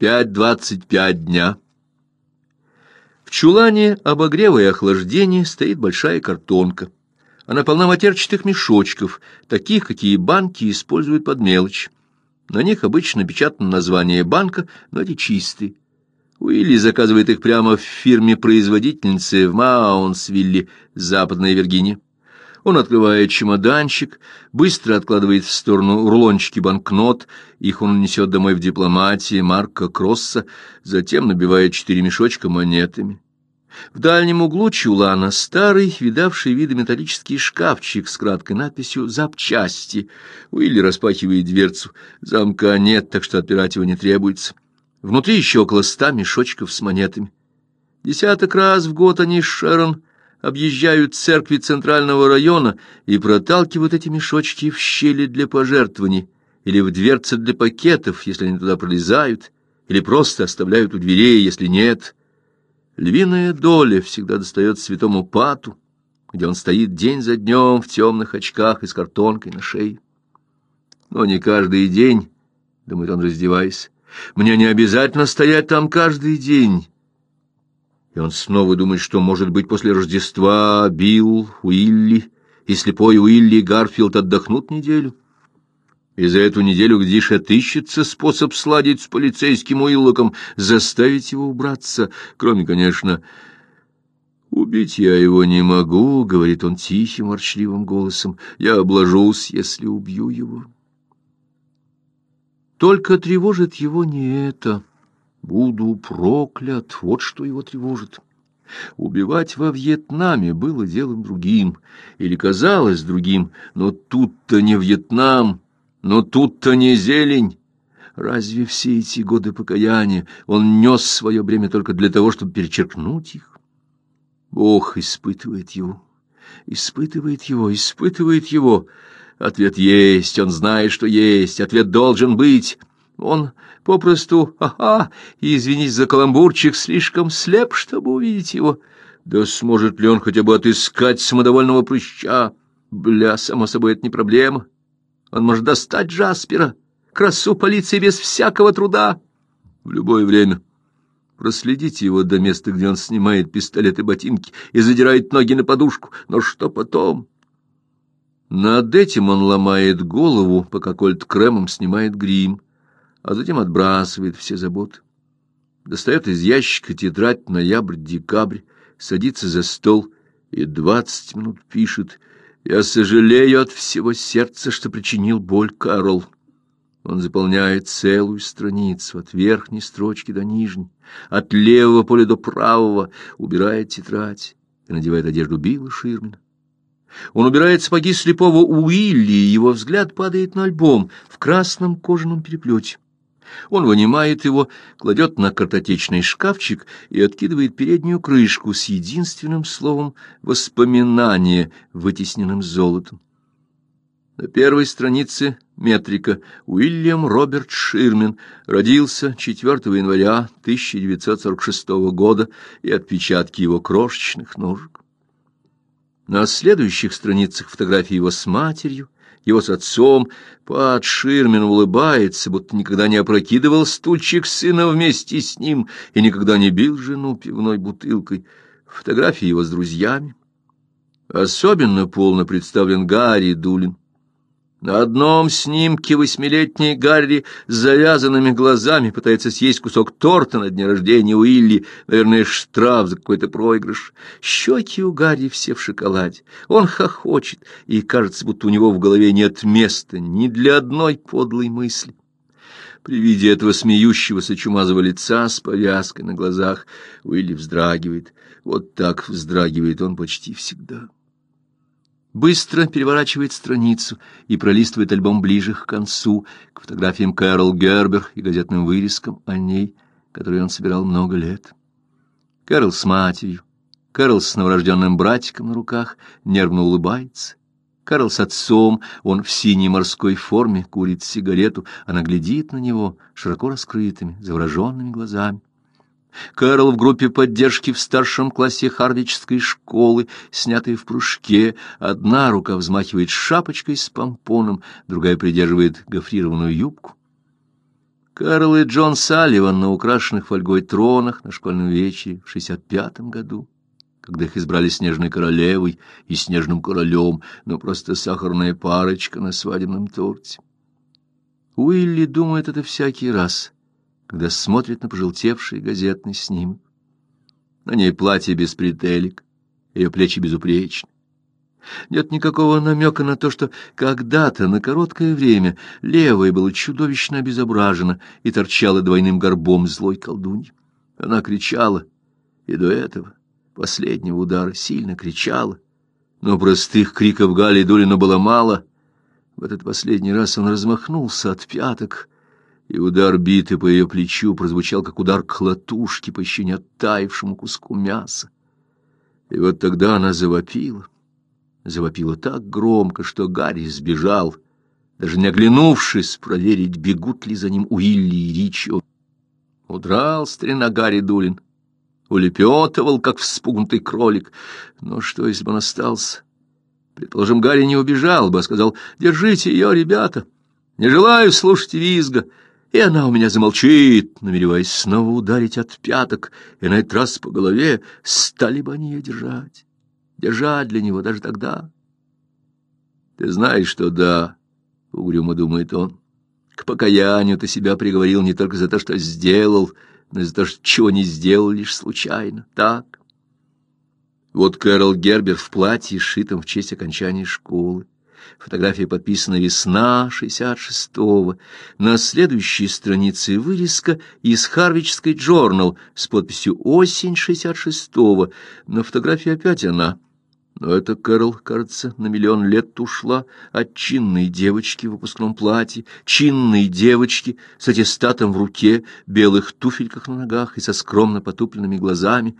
Пять двадцать пять дня. В чулане обогрева и охлаждения стоит большая картонка. Она полна матерчатых мешочков, таких, какие банки используют под мелочь. На них обычно печатано название банка, но эти чистые. Уилли заказывает их прямо в фирме-производительницы в Маунсвилле, Западная Виргиния. Он открывает чемоданчик, быстро откладывает в сторону рулончики банкнот, их он несет домой в дипломатии Марка Кросса, затем набивает четыре мешочка монетами. В дальнем углу чулана старый, видавший виды металлический шкафчик с краткой надписью «Запчасти». Уилли распахивает дверцу. Замка нет, так что отпирать его не требуется. Внутри еще около ста мешочков с монетами. Десяток раз в год они с Шерон объезжают церкви центрального района и проталкивают эти мешочки в щели для пожертвований или в дверцы для пакетов, если они туда пролезают, или просто оставляют у дверей, если нет. Львиная доля всегда достается святому Пату, где он стоит день за днем в темных очках и с картонкой на шее. Но не каждый день, — думает он, раздеваясь, — мне не обязательно стоять там каждый день. И он снова думает, что, может быть, после Рождества Билл, Уилли и слепой Уилли Гарфилд отдохнут неделю. И за эту неделю Гдиш отыщется способ сладить с полицейским Уиллоком, заставить его убраться, кроме, конечно... «Убить я его не могу», — говорит он тихим, ворчливым голосом. «Я обложусь, если убью его». Только тревожит его не это. Буду проклят, вот что его тревожит. Убивать во Вьетнаме было делом другим, или казалось другим, но тут-то не Вьетнам, но тут-то не зелень. Разве все эти годы покаяния он нес свое бремя только для того, чтобы перечеркнуть их? Бог испытывает его, испытывает его, испытывает его. Ответ есть, он знает, что есть, ответ должен быть. Он попросту, ага, извинись за каламбурчик, слишком слеп, чтобы увидеть его. Да сможет ли он хотя бы отыскать самодовольного прыща? Бля, само собой, это не проблема. Он может достать Джаспера, красу полиции без всякого труда. В любое время. Проследите его до места, где он снимает пистолет и ботинки и задирает ноги на подушку. Но что потом? Над этим он ломает голову, пока Кольт кремом снимает грим, а затем отбрасывает все заботы. Достает из ящика тетрадь ноябрь-декабрь, садится за стол и двадцать минут пишет — я сожалею от всего сердца, что причинил боль Карл. Он заполняет целую страницу от верхней строчки до нижней, от левого поля до правого, убирает тетрадь и надевает одежду Билла Ширмина. Он убирает сапоги слепого Уилли, и его взгляд падает на альбом в красном кожаном переплете. Он вынимает его, кладет на картотечный шкафчик и откидывает переднюю крышку с единственным словом «воспоминание», вытесненным золотом. На первой странице метрика Уильям Роберт Ширмен родился 4 января 1946 года и отпечатки его крошечных ножек. На следующих страницах фотографии его с матерью, его с отцом. Пат Ширмин улыбается, будто никогда не опрокидывал стульчик сына вместе с ним и никогда не бил жену пивной бутылкой. Фотографии его с друзьями. Особенно полно представлен Гарри Дулин. На одном снимке восьмилетний Гарри с завязанными глазами пытается съесть кусок торта на дне рождения Уилли, наверное, штраф за какой-то проигрыш. Щеки у Гарри все в шоколаде. Он хохочет, и кажется, будто у него в голове нет места ни для одной подлой мысли. При виде этого смеющегося чумазого лица с повязкой на глазах Уилли вздрагивает. Вот так вздрагивает он почти всегда быстро переворачивает страницу и пролистывает альбом ближе к концу, к фотографиям Кэрол Гербер и газетным вырезкам о ней, которые он собирал много лет. Кэрол с матерью, Кэрол с новорожденным братиком на руках, нервно улыбается. Кэрол с отцом, он в синей морской форме, курит сигарету, она глядит на него широко раскрытыми, завороженными глазами. Кэрол в группе поддержки в старшем классе Харвичской школы, снятой в прыжке. Одна рука взмахивает шапочкой с помпоном, другая придерживает гофрированную юбку. Карл и Джон Салливан на украшенных фольгой тронах на школьном вечере в 65-м году, когда их избрали снежной королевой и снежным королем, но просто сахарная парочка на свадебном торте. Уилли думает это всякий раз, когда смотрит на пожелтевший газетный снимок. На ней платье без бретелек, ее плечи безупречны. Нет никакого намека на то, что когда-то на короткое время левое было чудовищно обезображено и торчало двойным горбом злой колдуньи. Она кричала, и до этого, последнего удара, сильно кричала. Но простых криков Гали Дулина было мало. В этот последний раз он размахнулся от пяток, и удар биты по ее плечу прозвучал, как удар клатушки по еще не оттаившему куску мяса. И вот тогда она завопила завопила так громко, что Гарри сбежал, даже не оглянувшись, проверить, бегут ли за ним Уилли и Ричо. Удрал старина Гарри Дулин, улепетывал, как вспугнутый кролик. Но что, если бы он остался? Предположим, Гарри не убежал бы, а сказал, «Держите ее, ребята! Не желаю слушать визга!» И она у меня замолчит, намереваясь снова ударить от пяток, и на этот раз по голове стали бы они ее держать держать для него даже тогда. Ты знаешь, что да, — угрюмо думает он. К покаянию ты себя приговорил не только за то, что сделал, но и за то, что чего не сделал лишь случайно. Так? Вот Кэрол Гербер в платье, сшитом в честь окончания школы. Фотография подписана «Весна 66-го». На следующей странице вырезка из Харвичской Джорнал с подписью «Осень 66-го». На фотографии опять она — но эта Кэрол, кажется, на миллион лет ушла от чинной девочки в выпускном платье, чинной девочки с аттестатом в руке, белых туфельках на ногах и со скромно потупленными глазами.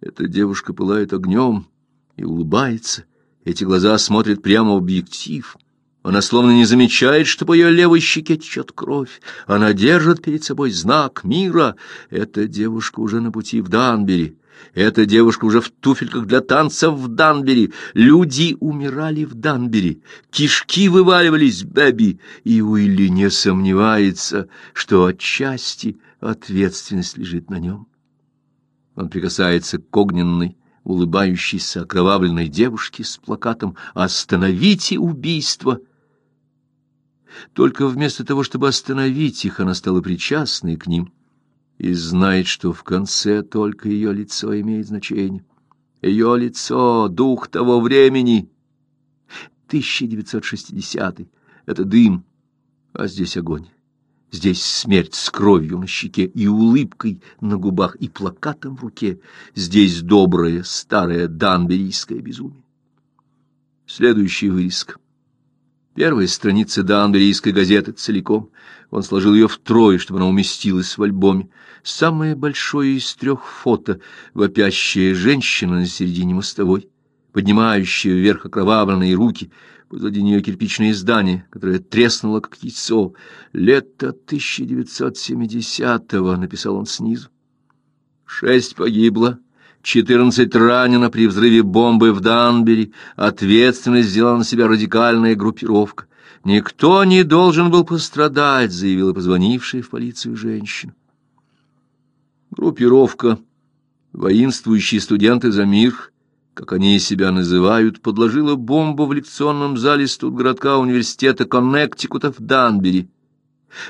Эта девушка пылает огнем и улыбается. Эти глаза смотрят прямо в объектив. Она словно не замечает, что по ее левой щеке течет кровь. Она держит перед собой знак мира. Эта девушка уже на пути в Данбери. Эта девушка уже в туфельках для танцев в Данбери. Люди умирали в Данбери. Кишки вываливались Бэби. И Уилли не сомневается, что отчасти ответственность лежит на нем. Он прикасается к огненной, улыбающейся окровавленной девушке с плакатом «Остановите убийство!» Только вместо того, чтобы остановить их, она стала причастной к ним — и знает, что в конце только ее лицо имеет значение. Ее лицо — дух того времени. 1960 — это дым, а здесь огонь. Здесь смерть с кровью на щеке и улыбкой на губах и плакатом в руке. Здесь доброе старое данберийское безумие. Следующий вырезка. Первая страница данберийской газеты целиком. Он сложил ее втрое, чтобы она уместилась в альбоме. Самое большое из трех фото — вопящая женщина на середине мостовой, поднимающая вверх окровавленные руки, позади нее кирпичное здание, которое треснуло, как яйцо. «Лето 1970-го», — написал он снизу. «Шесть погибло». Четырнадцать ранено при взрыве бомбы в Данбери. Ответственность взяла на себя радикальная группировка. Никто не должен был пострадать, заявила позвонившая в полицию женщина. Группировка, воинствующие студенты за мир, как они себя называют, подложила бомбу в лекционном зале студгородка университета Коннектикута в Данбери.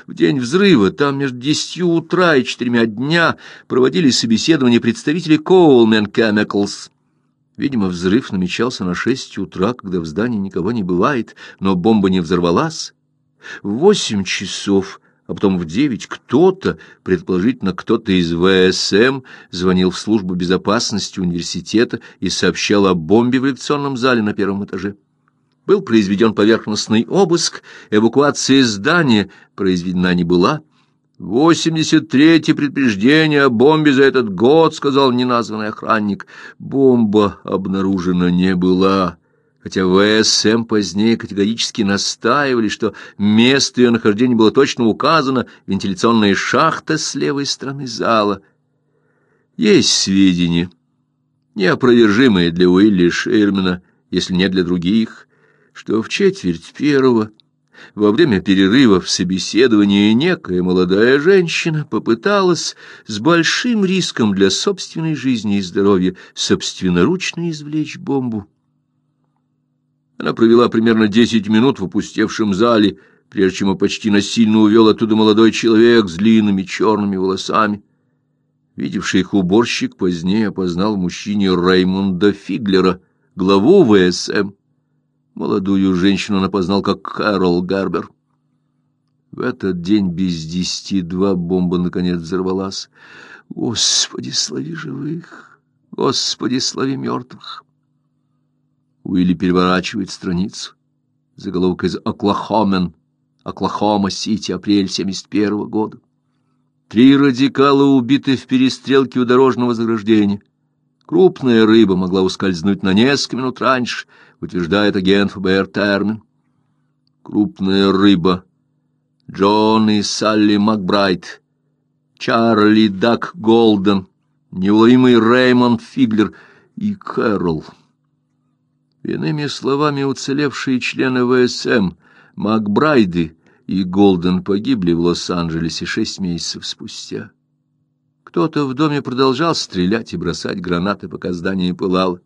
В день взрыва там между десятью утра и четырьмя дня проводили собеседование представителей Coleman Chemicals. Видимо, взрыв намечался на шесть утра, когда в здании никого не бывает, но бомба не взорвалась. В восемь часов а потом в девять кто-то, предположительно кто-то из ВСМ, звонил в службу безопасности университета и сообщал о бомбе в лекционном зале на первом этаже. Был произведен поверхностный обыск, эвакуация здания произведена не была. «Восемьдесят третье предупреждение о бомбе за этот год», — сказал неназванный охранник. «Бомба обнаружена не была» хотя ВСМ позднее категорически настаивали, что место ее нахождения было точно указано, вентиляционная шахта с левой стороны зала. Есть сведения, неопровержимые для Уилли Шермана, если не для других, что в четверть первого Во время перерыва в собеседовании некая молодая женщина попыталась с большим риском для собственной жизни и здоровья собственноручно извлечь бомбу. Она провела примерно десять минут в опустевшем зале, прежде чем его почти насильно увел оттуда молодой человек с длинными черными волосами. Видевший их уборщик позднее опознал в мужчине Реймонда Фиглера, главу ВСМ. Молодую женщину он опознал как Кэрол Гарбер. В этот день без десяти два бомба наконец взорвалась. Господи, слави живых! Господи, слави мертвых! Уилли переворачивает страницу. Заголовок из «Оклахомен», Оклахома-Сити, апрель 71 -го года. Три радикала убиты в перестрелке у дорожного заграждения. Крупная рыба могла ускользнуть на несколько минут раньше, утверждает агент ФБР Термен. Крупная рыба. Джон и Салли Макбрайт. Чарли Дак Голден. Неуловимый Реймонд Фиглер и Кэрол. Иными словами, уцелевшие члены ВСМ, Макбрайды и Голден погибли в Лос-Анджелесе шесть месяцев спустя. Кто-то в доме продолжал стрелять и бросать гранаты, пока здание пылало.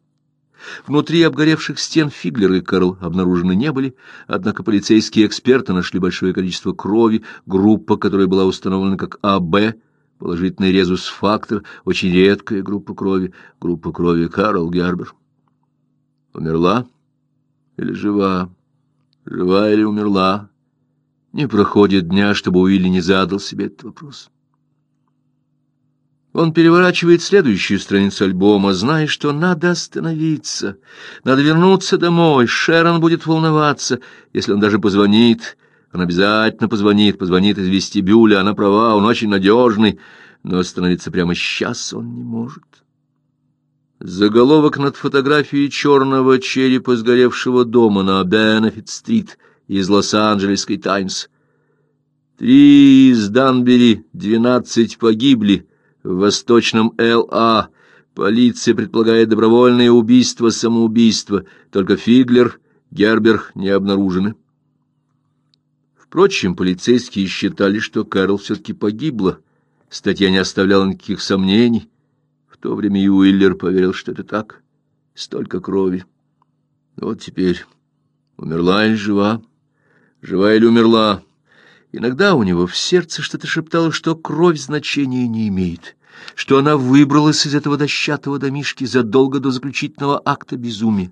Внутри обгоревших стен Фиглер и Карл обнаружены не были, однако полицейские эксперты нашли большое количество крови, группа, которая была установлена как АБ, положительный резус-фактор, очень редкая группа крови, группа крови Карл Гербер. Умерла или жива? Жива или умерла? Не проходит дня, чтобы Уилли не задал себе этот вопрос. Он переворачивает следующую страницу альбома, зная, что надо остановиться, надо вернуться домой, Шерон будет волноваться, если он даже позвонит, он обязательно позвонит, позвонит из вестибюля, она права, он очень надежный, но остановиться прямо сейчас он не может. Заголовок над фотографией черного черепа сгоревшего дома на Бенефит-стрит из Лос-Анджелесской «Таймс». Три из Данбери, двенадцать погибли в восточном Л.А. Полиция предполагает добровольное убийство-самоубийство, только Фиглер, Гербер не обнаружены. Впрочем, полицейские считали, что Кэрол все-таки погибла. Статья не оставляла никаких сомнений то время и Уиллер поверил, что это так. Столько крови. Вот теперь умерла или жива? Жива или умерла? Иногда у него в сердце что-то шептало, что кровь значения не имеет, что она выбралась из этого дощатого домишки задолго до заключительного акта безумия.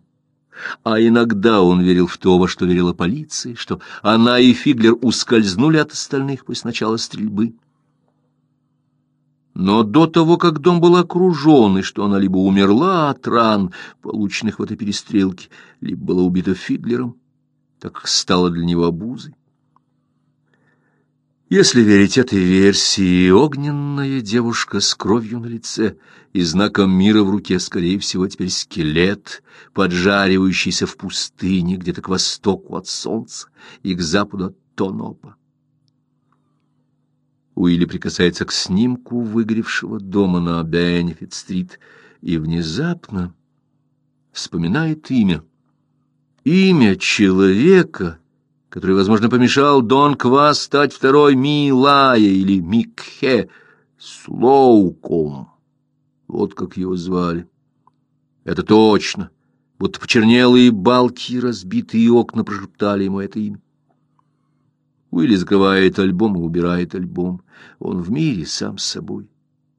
А иногда он верил в то, во что верила полиция, что она и Фиглер ускользнули от остальных после начала стрельбы. Но до того, как дом был окружен, и что она либо умерла от ран, полученных в этой перестрелке, либо была убита Фидлером, так как стала для него обузой. Если верить этой версии, огненная девушка с кровью на лице и знаком мира в руке, скорее всего, теперь скелет, поджаривающийся в пустыне где-то к востоку от солнца и к западу от Тонопа. Уилли прикасается к снимку выгоревшего дома на Бенефит-стрит и внезапно вспоминает имя. Имя человека, который, возможно, помешал Дон Квас стать второй Милая или Микхе, Слоуком. Вот как его звали. Это точно. Будто почернелые балки и разбитые окна прошептали ему это имя. Уилли закрывает альбом и убирает альбом. Он в мире сам с собой.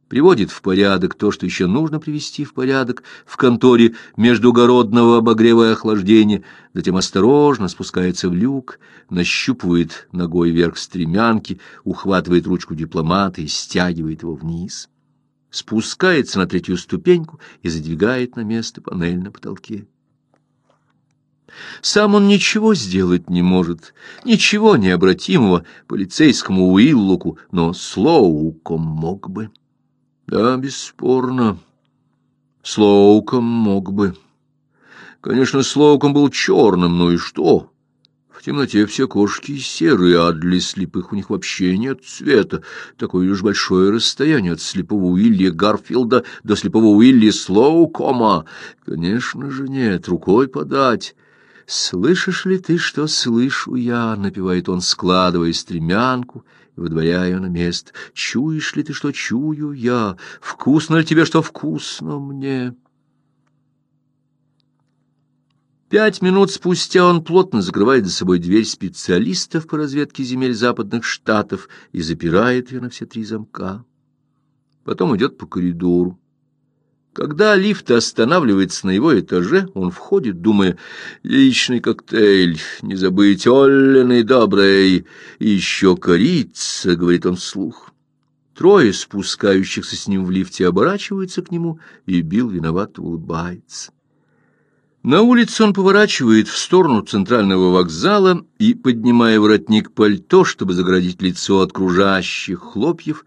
Приводит в порядок то, что еще нужно привести в порядок в конторе междугородного обогрева и охлаждения, затем осторожно спускается в люк, нащупывает ногой вверх стремянки, ухватывает ручку дипломата и стягивает его вниз. Спускается на третью ступеньку и задвигает на место панель на потолке. Сам он ничего сделать не может, ничего необратимого полицейскому Уиллоку, но Слоуком мог бы. Да, бесспорно, Слоуком мог бы. Конечно, Слоуком был черным, ну и что? В темноте все кошки серые, а для слепых у них вообще нет цвета. Такое лишь большое расстояние от слепого Уилли Гарфилда до слепого Уилли Слоукома. Конечно же нет, рукой подать. «Слышишь ли ты, что слышу я?» — напевает он, складывая стремянку и выдворяя ее на место. «Чуешь ли ты, что чую я? Вкусно ли тебе, что вкусно мне?» Пять минут спустя он плотно закрывает за собой дверь специалистов по разведке земель западных штатов и запирает ее на все три замка. Потом идет по коридору. Когда лифт останавливается на его этаже, он входит, думая, «Яичный коктейль, не забыть, Олленый добрый, еще корица», — говорит он вслух. Трое спускающихся с ним в лифте оборачиваются к нему, и Билл виновато улыбается. На улице он поворачивает в сторону центрального вокзала и, поднимая воротник пальто, чтобы заградить лицо от кружащих хлопьев,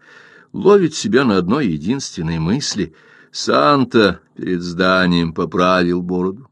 ловит себя на одной единственной мысли — Санта перед зданием поправил бороду.